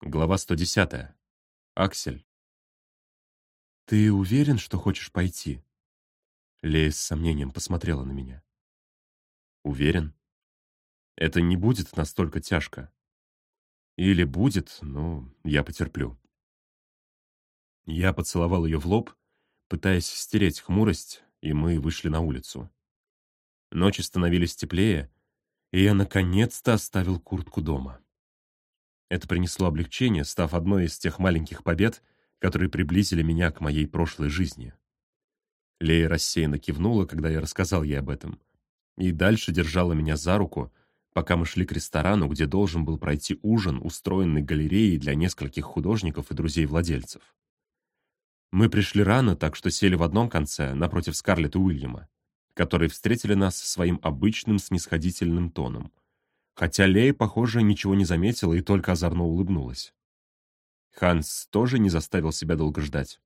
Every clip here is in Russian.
Глава 110. Аксель. «Ты уверен, что хочешь пойти?» Лея с сомнением посмотрела на меня. Уверен. Это не будет настолько тяжко. Или будет, но я потерплю. Я поцеловал ее в лоб, пытаясь стереть хмурость, и мы вышли на улицу. Ночи становились теплее, и я наконец-то оставил куртку дома. Это принесло облегчение, став одной из тех маленьких побед, которые приблизили меня к моей прошлой жизни. Лея рассеянно кивнула, когда я рассказал ей об этом, и дальше держала меня за руку, пока мы шли к ресторану, где должен был пройти ужин, устроенный галереей для нескольких художников и друзей владельцев. Мы пришли рано, так что сели в одном конце, напротив Скарлетт и Уильяма, которые встретили нас своим обычным снисходительным тоном — хотя Лея, похоже, ничего не заметила и только озорно улыбнулась. Ханс тоже не заставил себя долго ждать.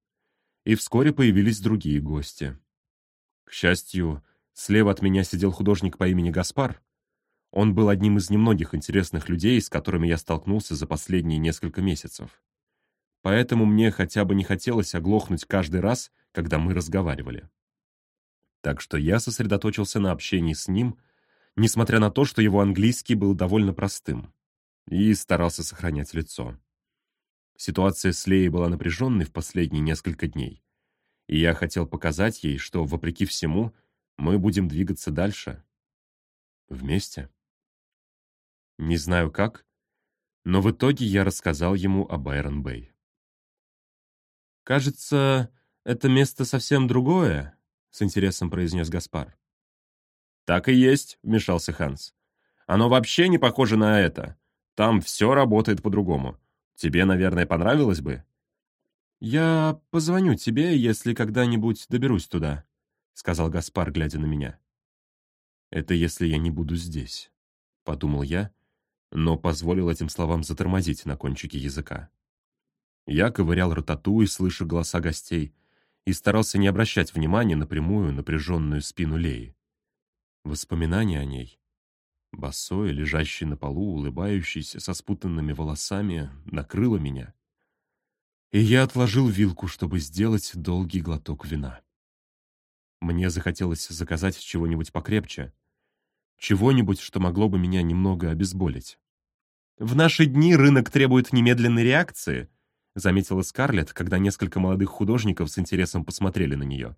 И вскоре появились другие гости. К счастью, слева от меня сидел художник по имени Гаспар. Он был одним из немногих интересных людей, с которыми я столкнулся за последние несколько месяцев. Поэтому мне хотя бы не хотелось оглохнуть каждый раз, когда мы разговаривали. Так что я сосредоточился на общении с ним — несмотря на то, что его английский был довольно простым, и старался сохранять лицо. Ситуация с Леей была напряженной в последние несколько дней, и я хотел показать ей, что, вопреки всему, мы будем двигаться дальше. Вместе. Не знаю как, но в итоге я рассказал ему о Байрон-Бэй. «Кажется, это место совсем другое», — с интересом произнес Гаспар. «Так и есть», — вмешался Ханс. «Оно вообще не похоже на это. Там все работает по-другому. Тебе, наверное, понравилось бы?» «Я позвоню тебе, если когда-нибудь доберусь туда», — сказал Гаспар, глядя на меня. «Это если я не буду здесь», — подумал я, но позволил этим словам затормозить на кончике языка. Я ковырял ротату и слыша голоса гостей, и старался не обращать внимания на прямую напряженную спину Леи. Воспоминания о ней. Босой, лежащий на полу, улыбающийся, со спутанными волосами, накрыло меня. И я отложил вилку, чтобы сделать долгий глоток вина. Мне захотелось заказать чего-нибудь покрепче. Чего-нибудь, что могло бы меня немного обезболить. «В наши дни рынок требует немедленной реакции», заметила Скарлетт, когда несколько молодых художников с интересом посмотрели на нее.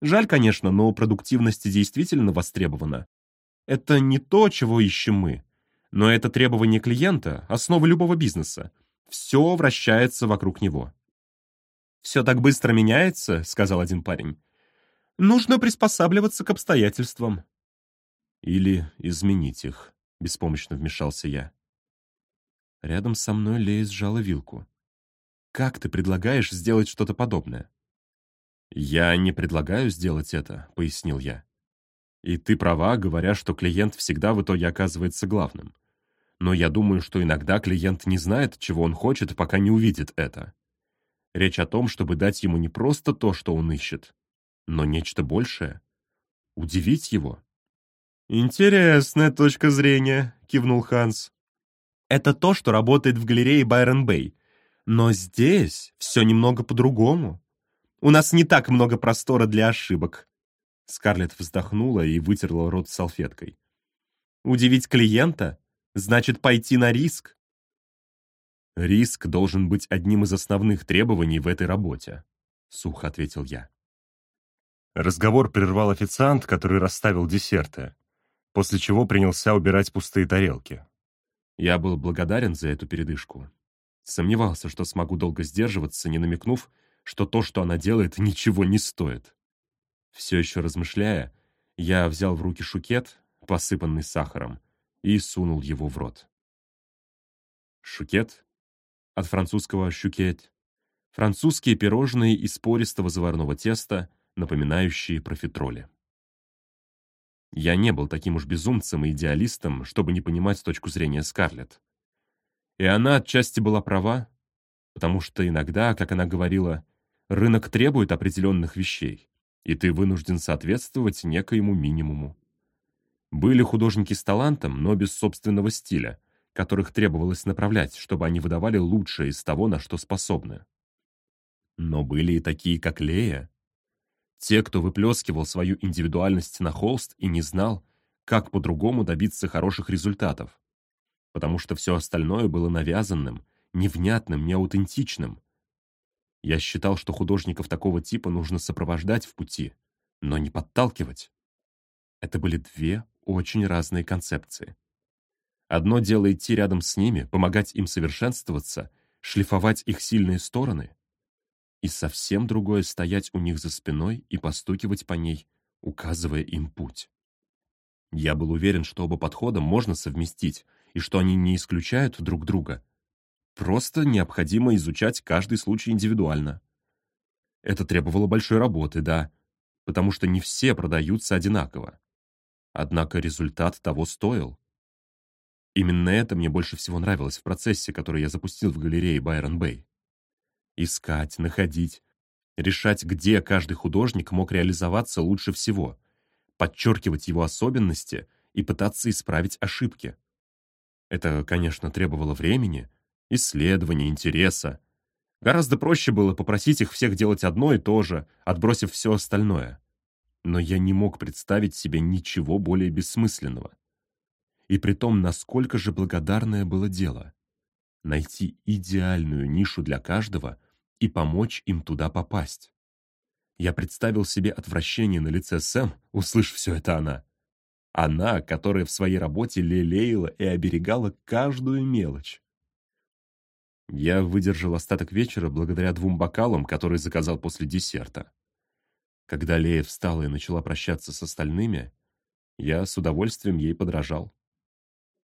Жаль, конечно, но продуктивность действительно востребована. Это не то, чего ищем мы. Но это требование клиента, основа любого бизнеса. Все вращается вокруг него. «Все так быстро меняется», — сказал один парень. «Нужно приспосабливаться к обстоятельствам». «Или изменить их», — беспомощно вмешался я. Рядом со мной Лея сжала вилку. «Как ты предлагаешь сделать что-то подобное?» «Я не предлагаю сделать это», — пояснил я. «И ты права, говоря, что клиент всегда в итоге оказывается главным. Но я думаю, что иногда клиент не знает, чего он хочет, пока не увидит это. Речь о том, чтобы дать ему не просто то, что он ищет, но нечто большее. Удивить его». «Интересная точка зрения», — кивнул Ханс. «Это то, что работает в галерее Байрон Бэй. Но здесь все немного по-другому. У нас не так много простора для ошибок». Скарлетт вздохнула и вытерла рот салфеткой. «Удивить клиента значит пойти на риск». «Риск должен быть одним из основных требований в этой работе», — сухо ответил я. Разговор прервал официант, который расставил десерты, после чего принялся убирать пустые тарелки. Я был благодарен за эту передышку. Сомневался, что смогу долго сдерживаться, не намекнув, что то, что она делает, ничего не стоит. Все еще размышляя, я взял в руки шукет, посыпанный сахаром, и сунул его в рот. Шукет от французского «шукет» — французские пирожные из пористого заварного теста, напоминающие профитроли. Я не был таким уж безумцем и идеалистом, чтобы не понимать точку зрения Скарлетт. И она отчасти была права, потому что иногда, как она говорила, Рынок требует определенных вещей, и ты вынужден соответствовать некоему минимуму. Были художники с талантом, но без собственного стиля, которых требовалось направлять, чтобы они выдавали лучшее из того, на что способны. Но были и такие, как Лея. Те, кто выплескивал свою индивидуальность на холст и не знал, как по-другому добиться хороших результатов. Потому что все остальное было навязанным, невнятным, неаутентичным. Я считал, что художников такого типа нужно сопровождать в пути, но не подталкивать. Это были две очень разные концепции. Одно дело идти рядом с ними, помогать им совершенствоваться, шлифовать их сильные стороны. И совсем другое — стоять у них за спиной и постукивать по ней, указывая им путь. Я был уверен, что оба подхода можно совместить, и что они не исключают друг друга. Просто необходимо изучать каждый случай индивидуально. Это требовало большой работы, да, потому что не все продаются одинаково. Однако результат того стоил. Именно это мне больше всего нравилось в процессе, который я запустил в галерее Байрон Бэй. Искать, находить, решать, где каждый художник мог реализоваться лучше всего, подчеркивать его особенности и пытаться исправить ошибки. Это, конечно, требовало времени, исследования, интереса. Гораздо проще было попросить их всех делать одно и то же, отбросив все остальное. Но я не мог представить себе ничего более бессмысленного и при том, насколько же благодарное было дело. Найти идеальную нишу для каждого и помочь им туда попасть. Я представил себе отвращение на лице Сэм, услышав все это она. Она, которая в своей работе лелеяла и оберегала каждую мелочь. Я выдержал остаток вечера благодаря двум бокалам, которые заказал после десерта. Когда Лея встала и начала прощаться с остальными, я с удовольствием ей подражал.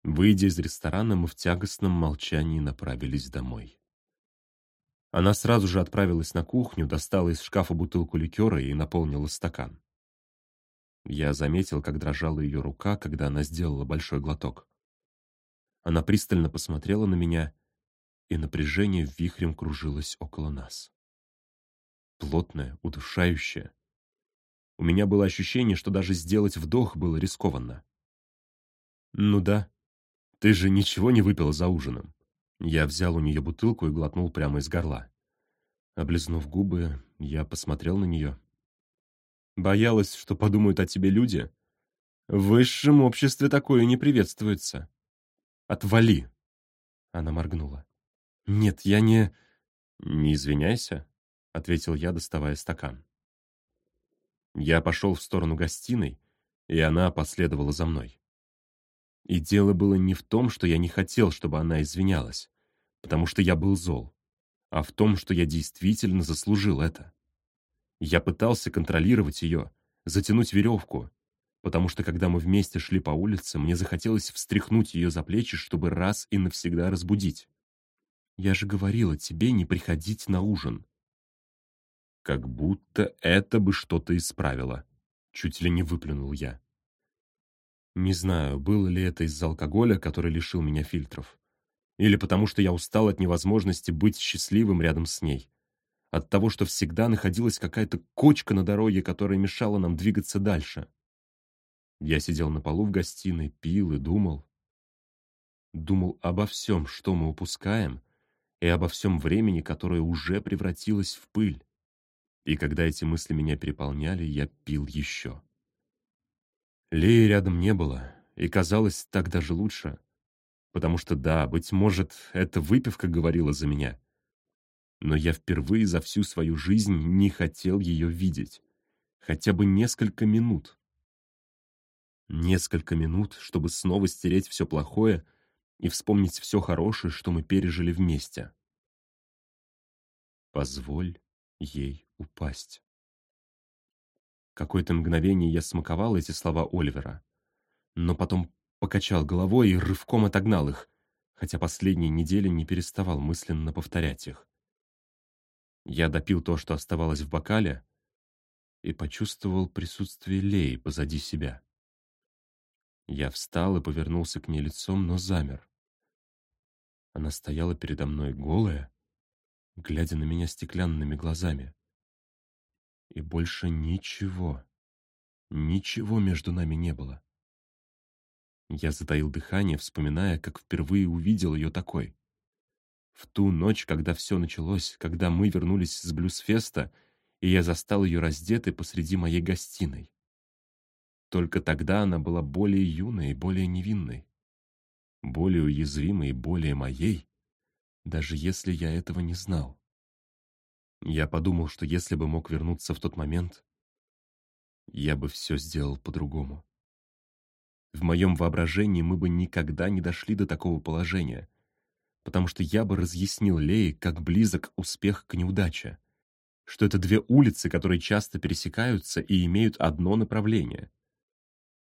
Выйдя из ресторана, мы в тягостном молчании направились домой. Она сразу же отправилась на кухню, достала из шкафа бутылку ликера и наполнила стакан. Я заметил, как дрожала ее рука, когда она сделала большой глоток. Она пристально посмотрела на меня, и напряжение вихрем кружилось около нас. Плотное, удушающее. У меня было ощущение, что даже сделать вдох было рискованно. «Ну да», «Ты же ничего не выпила за ужином?» Я взял у нее бутылку и глотнул прямо из горла. Облизнув губы, я посмотрел на нее. «Боялась, что подумают о тебе люди? В высшем обществе такое не приветствуется. Отвали!» Она моргнула. «Нет, я не...» «Не извиняйся», — ответил я, доставая стакан. Я пошел в сторону гостиной, и она последовала за мной. И дело было не в том, что я не хотел, чтобы она извинялась, потому что я был зол, а в том, что я действительно заслужил это. Я пытался контролировать ее, затянуть веревку, потому что когда мы вместе шли по улице, мне захотелось встряхнуть ее за плечи, чтобы раз и навсегда разбудить. Я же говорила тебе не приходить на ужин. Как будто это бы что-то исправило. Чуть ли не выплюнул я. Не знаю, было ли это из-за алкоголя, который лишил меня фильтров. Или потому что я устал от невозможности быть счастливым рядом с ней. От того, что всегда находилась какая-то кочка на дороге, которая мешала нам двигаться дальше. Я сидел на полу в гостиной, пил и думал. Думал обо всем, что мы упускаем, и обо всем времени, которое уже превратилось в пыль. И когда эти мысли меня переполняли, я пил еще. Леи рядом не было, и казалось так даже лучше. Потому что, да, быть может, эта выпивка говорила за меня. Но я впервые за всю свою жизнь не хотел ее видеть. Хотя бы несколько минут. Несколько минут, чтобы снова стереть все плохое и вспомнить все хорошее, что мы пережили вместе. Позволь ей упасть. Какое-то мгновение я смаковал эти слова Оливера, но потом покачал головой и рывком отогнал их, хотя последние недели не переставал мысленно повторять их. Я допил то, что оставалось в бокале, и почувствовал присутствие Леи позади себя. Я встал и повернулся к ней лицом, но замер. Она стояла передо мной голая, глядя на меня стеклянными глазами. И больше ничего, ничего между нами не было. Я затаил дыхание, вспоминая, как впервые увидел ее такой. В ту ночь, когда все началось, когда мы вернулись с Блюсфеста, и я застал ее раздетой посреди моей гостиной. Только тогда она была более юной и более невинной, более уязвимой и более моей, даже если я этого не знал. Я подумал, что если бы мог вернуться в тот момент, я бы все сделал по-другому. В моем воображении мы бы никогда не дошли до такого положения, потому что я бы разъяснил Лее, как близок успех к неудаче, что это две улицы, которые часто пересекаются и имеют одно направление.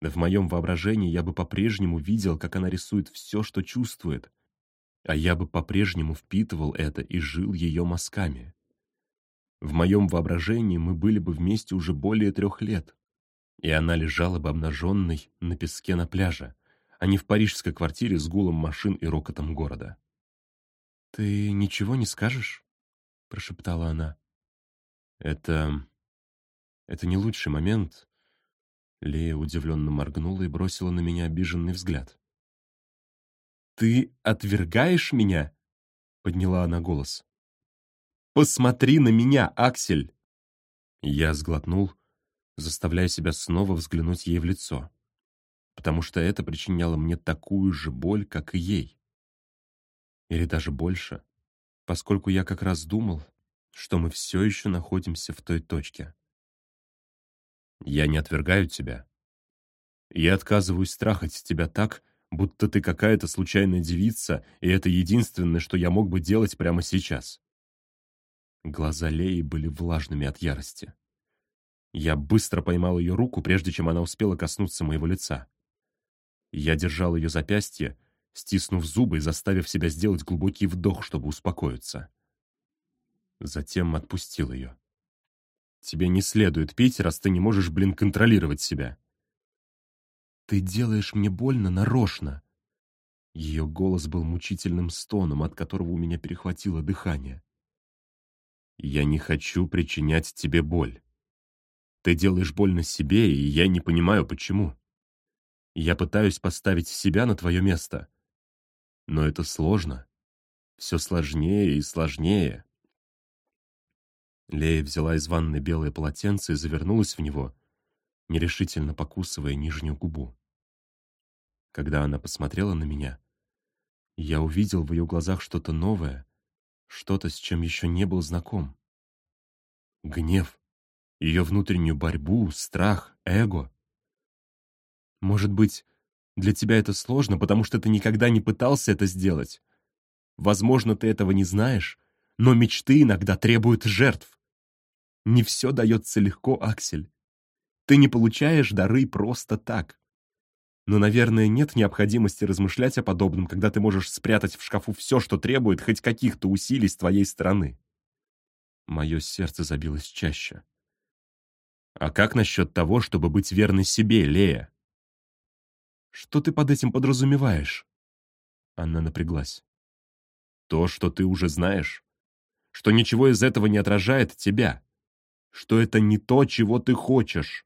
В моем воображении я бы по-прежнему видел, как она рисует все, что чувствует, а я бы по-прежнему впитывал это и жил ее мазками. В моем воображении мы были бы вместе уже более трех лет, и она лежала бы обнаженной на песке на пляже, а не в парижской квартире с гулом машин и рокотом города. «Ты ничего не скажешь?» — прошептала она. «Это... это не лучший момент». Лея удивленно моргнула и бросила на меня обиженный взгляд. «Ты отвергаешь меня?» — подняла она голос. Посмотри на меня, Аксель!» Я сглотнул, заставляя себя снова взглянуть ей в лицо, потому что это причиняло мне такую же боль, как и ей. Или даже больше, поскольку я как раз думал, что мы все еще находимся в той точке. Я не отвергаю тебя. Я отказываюсь страхать тебя так, будто ты какая-то случайная девица, и это единственное, что я мог бы делать прямо сейчас. Глаза Леи были влажными от ярости. Я быстро поймал ее руку, прежде чем она успела коснуться моего лица. Я держал ее запястье, стиснув зубы и заставив себя сделать глубокий вдох, чтобы успокоиться. Затем отпустил ее. «Тебе не следует пить, раз ты не можешь, блин, контролировать себя». «Ты делаешь мне больно нарочно». Ее голос был мучительным стоном, от которого у меня перехватило дыхание. Я не хочу причинять тебе боль. Ты делаешь больно себе, и я не понимаю, почему. Я пытаюсь поставить себя на твое место. Но это сложно. Все сложнее и сложнее. Лея взяла из ванны белое полотенце и завернулась в него, нерешительно покусывая нижнюю губу. Когда она посмотрела на меня, я увидел в ее глазах что-то новое, что-то, с чем еще не был знаком. Гнев, ее внутреннюю борьбу, страх, эго. Может быть, для тебя это сложно, потому что ты никогда не пытался это сделать. Возможно, ты этого не знаешь, но мечты иногда требуют жертв. Не все дается легко, Аксель. Ты не получаешь дары просто так. Но, наверное, нет необходимости размышлять о подобном, когда ты можешь спрятать в шкафу все, что требует хоть каких-то усилий с твоей стороны. Мое сердце забилось чаще. А как насчет того, чтобы быть верной себе, Лея? Что ты под этим подразумеваешь? Она напряглась. То, что ты уже знаешь. Что ничего из этого не отражает тебя. Что это не то, чего ты хочешь.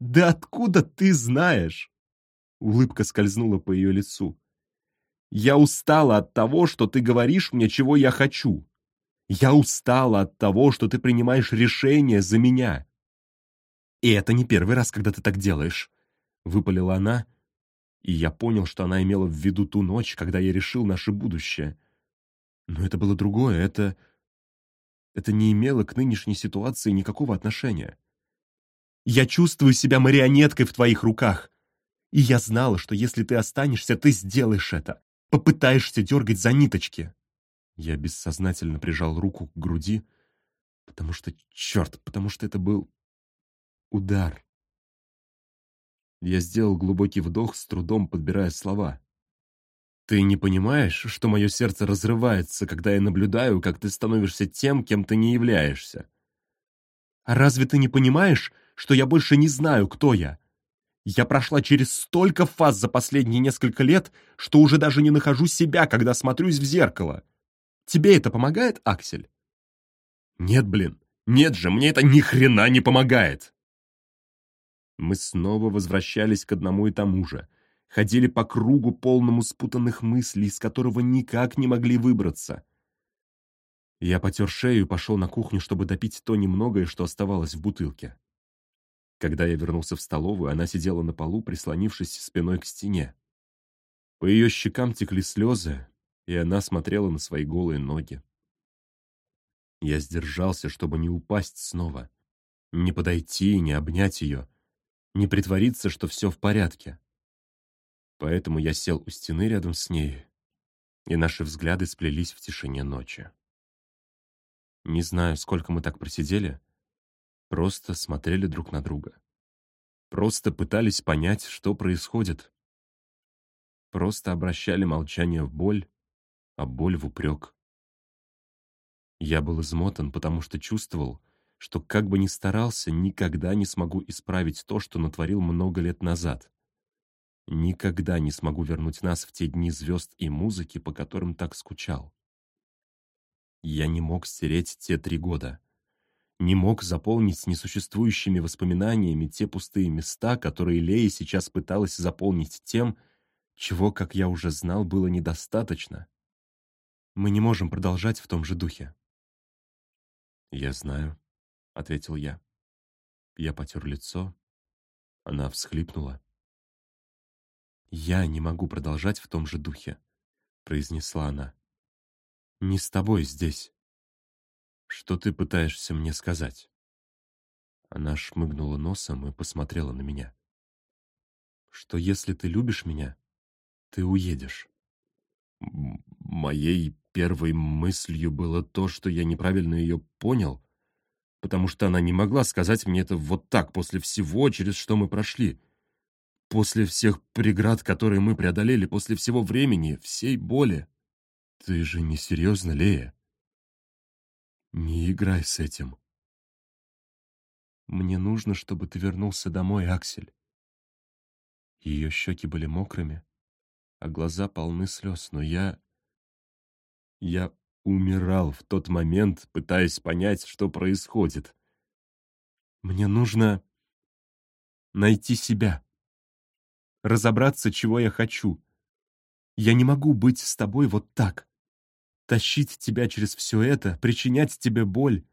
Да откуда ты знаешь? Улыбка скользнула по ее лицу. «Я устала от того, что ты говоришь мне, чего я хочу. Я устала от того, что ты принимаешь решения за меня». «И это не первый раз, когда ты так делаешь», — выпалила она, и я понял, что она имела в виду ту ночь, когда я решил наше будущее. Но это было другое, это... Это не имело к нынешней ситуации никакого отношения. «Я чувствую себя марионеткой в твоих руках», и я знала, что если ты останешься, ты сделаешь это. Попытаешься дергать за ниточки. Я бессознательно прижал руку к груди, потому что, черт, потому что это был удар. Я сделал глубокий вдох, с трудом подбирая слова. «Ты не понимаешь, что мое сердце разрывается, когда я наблюдаю, как ты становишься тем, кем ты не являешься? А разве ты не понимаешь, что я больше не знаю, кто я? Я прошла через столько фаз за последние несколько лет, что уже даже не нахожу себя, когда смотрюсь в зеркало. Тебе это помогает, Аксель? Нет, блин. Нет же, мне это ни хрена не помогает. Мы снова возвращались к одному и тому же. Ходили по кругу, полному спутанных мыслей, из которого никак не могли выбраться. Я потер шею и пошел на кухню, чтобы допить то немногое, что оставалось в бутылке. Когда я вернулся в столовую, она сидела на полу, прислонившись спиной к стене. По ее щекам текли слезы, и она смотрела на свои голые ноги. Я сдержался, чтобы не упасть снова, не подойти, не обнять ее, не притвориться, что все в порядке. Поэтому я сел у стены рядом с ней, и наши взгляды сплелись в тишине ночи. Не знаю, сколько мы так просидели, просто смотрели друг на друга. Просто пытались понять, что происходит. Просто обращали молчание в боль, а боль в упрек. Я был измотан, потому что чувствовал, что как бы ни старался, никогда не смогу исправить то, что натворил много лет назад. Никогда не смогу вернуть нас в те дни звезд и музыки, по которым так скучал. Я не мог стереть те три года. Не мог заполнить несуществующими воспоминаниями те пустые места, которые Лея сейчас пыталась заполнить тем, чего, как я уже знал, было недостаточно. Мы не можем продолжать в том же духе. «Я знаю», — ответил я. Я потер лицо. Она всхлипнула. «Я не могу продолжать в том же духе», — произнесла она. «Не с тобой здесь». «Что ты пытаешься мне сказать?» Она шмыгнула носом и посмотрела на меня. «Что если ты любишь меня, ты уедешь». Моей первой мыслью было то, что я неправильно ее понял, потому что она не могла сказать мне это вот так, после всего, через что мы прошли. После всех преград, которые мы преодолели, после всего времени, всей боли. Ты же не серьезно, Лея? Не играй с этим. Мне нужно, чтобы ты вернулся домой, Аксель. Ее щеки были мокрыми, а глаза полны слез, но я... Я умирал в тот момент, пытаясь понять, что происходит. Мне нужно найти себя, разобраться, чего я хочу. Я не могу быть с тобой вот так, тащить тебя через все это, причинять тебе боль.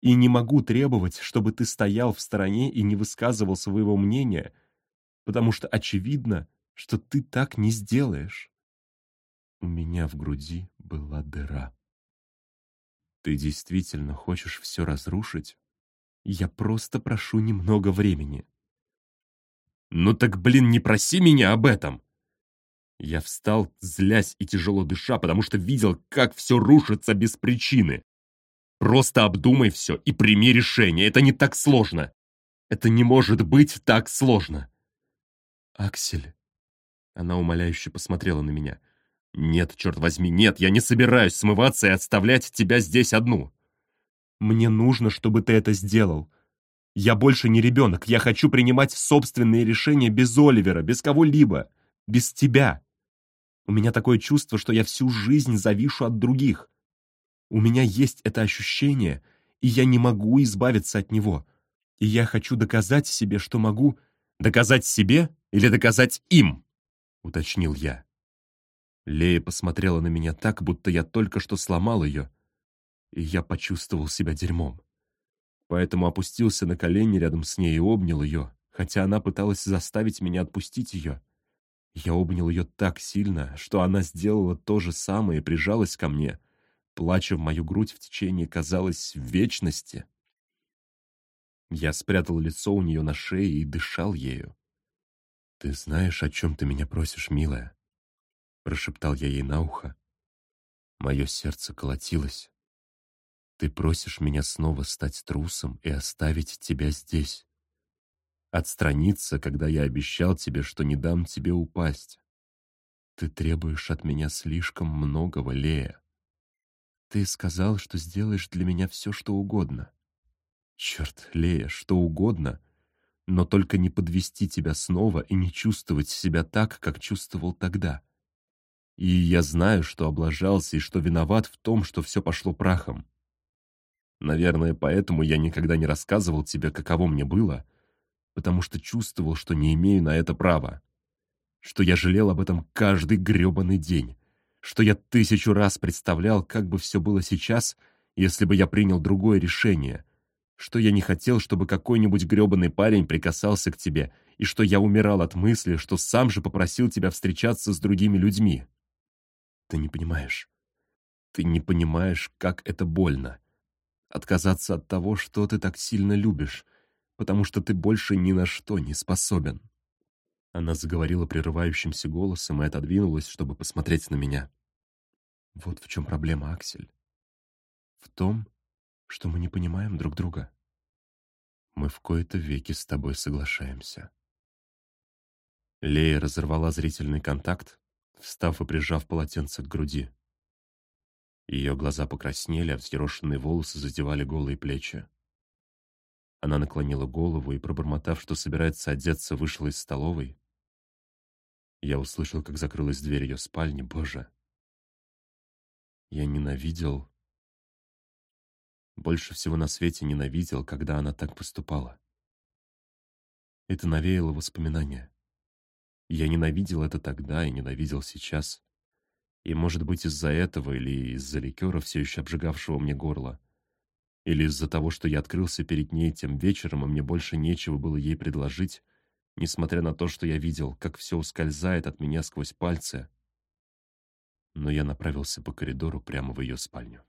И не могу требовать, чтобы ты стоял в стороне и не высказывал своего мнения, потому что очевидно, что ты так не сделаешь. У меня в груди была дыра. Ты действительно хочешь все разрушить? Я просто прошу немного времени. Ну так, блин, не проси меня об этом! Я встал, злясь и тяжело дыша, потому что видел, как все рушится без причины. Просто обдумай все и прими решение. Это не так сложно. Это не может быть так сложно. Аксель. Она умоляюще посмотрела на меня. «Нет, черт возьми, нет, я не собираюсь смываться и оставлять тебя здесь одну!» «Мне нужно, чтобы ты это сделал. Я больше не ребенок, я хочу принимать собственные решения без Оливера, без кого-либо, без тебя. У меня такое чувство, что я всю жизнь завишу от других. У меня есть это ощущение, и я не могу избавиться от него. И я хочу доказать себе, что могу... Доказать себе или доказать им?» — уточнил я. Лея посмотрела на меня так, будто я только что сломал ее, и я почувствовал себя дерьмом. Поэтому опустился на колени рядом с ней и обнял ее, хотя она пыталась заставить меня отпустить ее. Я обнял ее так сильно, что она сделала то же самое и прижалась ко мне, плача в мою грудь в течение, казалось, вечности. Я спрятал лицо у нее на шее и дышал ею. «Ты знаешь, о чем ты меня просишь, милая?» прошептал я ей на ухо. Мое сердце колотилось. Ты просишь меня снова стать трусом и оставить тебя здесь. Отстраниться, когда я обещал тебе, что не дам тебе упасть. Ты требуешь от меня слишком многого, Лея. Ты сказал, что сделаешь для меня все, что угодно. Черт, Лея, что угодно, но только не подвести тебя снова и не чувствовать себя так, как чувствовал тогда. И я знаю, что облажался и что виноват в том, что все пошло прахом. Наверное, поэтому я никогда не рассказывал тебе, каково мне было, потому что чувствовал, что не имею на это права. что я жалел об этом каждый грёбаный день, что я тысячу раз представлял, как бы все было сейчас, если бы я принял другое решение, что я не хотел, чтобы какой-нибудь грёбаный парень прикасался к тебе, и что я умирал от мысли, что сам же попросил тебя встречаться с другими людьми. Ты не понимаешь. Ты не понимаешь, как это больно. Отказаться от того, что ты так сильно любишь, потому что ты больше ни на что не способен. Она заговорила прерывающимся голосом и отодвинулась, чтобы посмотреть на меня. Вот в чем проблема, Аксель. В том, что мы не понимаем друг друга. Мы в кои-то веки с тобой соглашаемся. Лея разорвала зрительный контакт, встав и прижав полотенце к груди. Ее глаза покраснели, а взъерошенные волосы задевали голые плечи. Она наклонила голову и, пробормотав, что собирается одеться, вышла из столовой. Я услышал, как закрылась дверь ее спальни. Боже! Я ненавидел... Больше всего на свете ненавидел, когда она так поступала. Это навеяло воспоминания. Я ненавидел это тогда и ненавидел сейчас. И, может быть, из-за этого или из-за ликера, все еще обжигавшего мне горло. Или из-за того, что я открылся перед ней тем вечером, и мне больше нечего было ей предложить, несмотря на то, что я видел, как все ускользает от меня сквозь пальцы. Но я направился по коридору прямо в ее спальню.